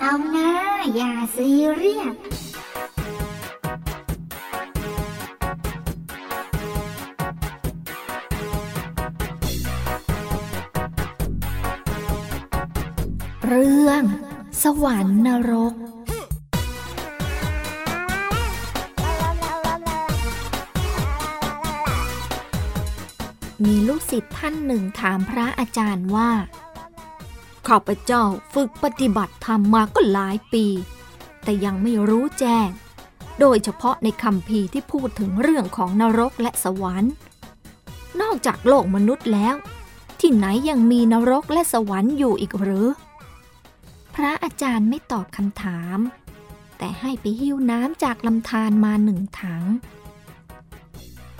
เอานะ อย่าซีเรียสเรื่อง สวรรค์นรกมีลูกศิษย์ท่านหนึ่งถามพระอาจารย์ว่า ข้าพเจ้าฝึกปฏิบัติธรรมมาก็หลายปี แต่ยังไม่รู้แจ้ง โดยเฉพาะในคำพีที่พูดถึงเรื่องของนรกและสวรรค์ นอกจากโลกมนุษย์แล้ว ที่ไหนยังมีนรกและสวรรค์อยู่อีกหรือ พระอาจารย์ไม่ตอบคำถาม แต่ให้ไปหิ้วน้ำจากลำธารมาหนึ่งถัง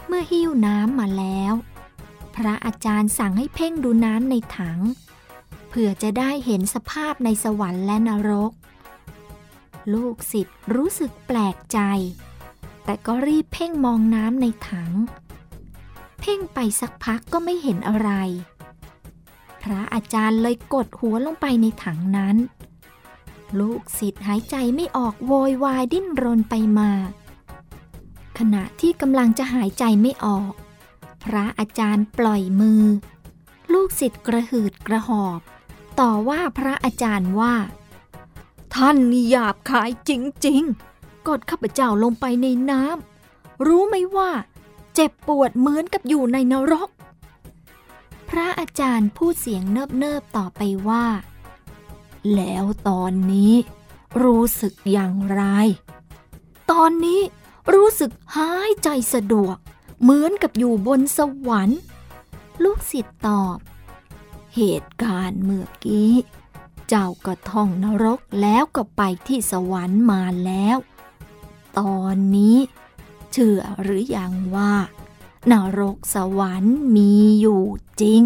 เมื่อหิ้วน้ำมาแล้ว พระอาจารย์สั่งให้เพ่งดูน้ำในถัง เพื่อจะได้เห็นสภาพในสวรรค์และนรก ลูกศิษย์รู้สึกแปลกใจ แต่ก็รีบเพ่งมองน้ำในถัง เพ่งไปสักพักก็ไม่เห็นอะไร พระอาจารย์เลยกดหัวลงไปในถังนั้น ลูกศิษย์หายใจไม่ออกโวยวายดิ้นรนไปมา ขณะที่กำลังจะหายใจไม่ออก พระอาจารย์ปล่อยมือลูกศิษย์กระหืดกระหอบ ต่อว่าพระอาจารย์ว่า ท่านนี่หยาบคายจริงๆ กดข้าพเจ้าลงไปในน้ำรู้ไหมว่า เจ็บปวดเหมือนกับอยู่ในนรก พระอาจารย์พูดเสียงเนิบๆต่อไปว่า แล้วตอนนี้รู้สึกอย่างไร ตอนนี้รู้สึกหายใจสะดวก เหมือนกับอยู่บนสวรรค์ ลูกศิษย์ตอบ เหตุการณ์เมื่อกี้ เจ้าก็ท่องนรกแล้วก็ไปที่สวรรค์มาแล้ว ตอนนี้ เชื่อหรืออยังว่า นรกสวรรค์มีอยู่จริง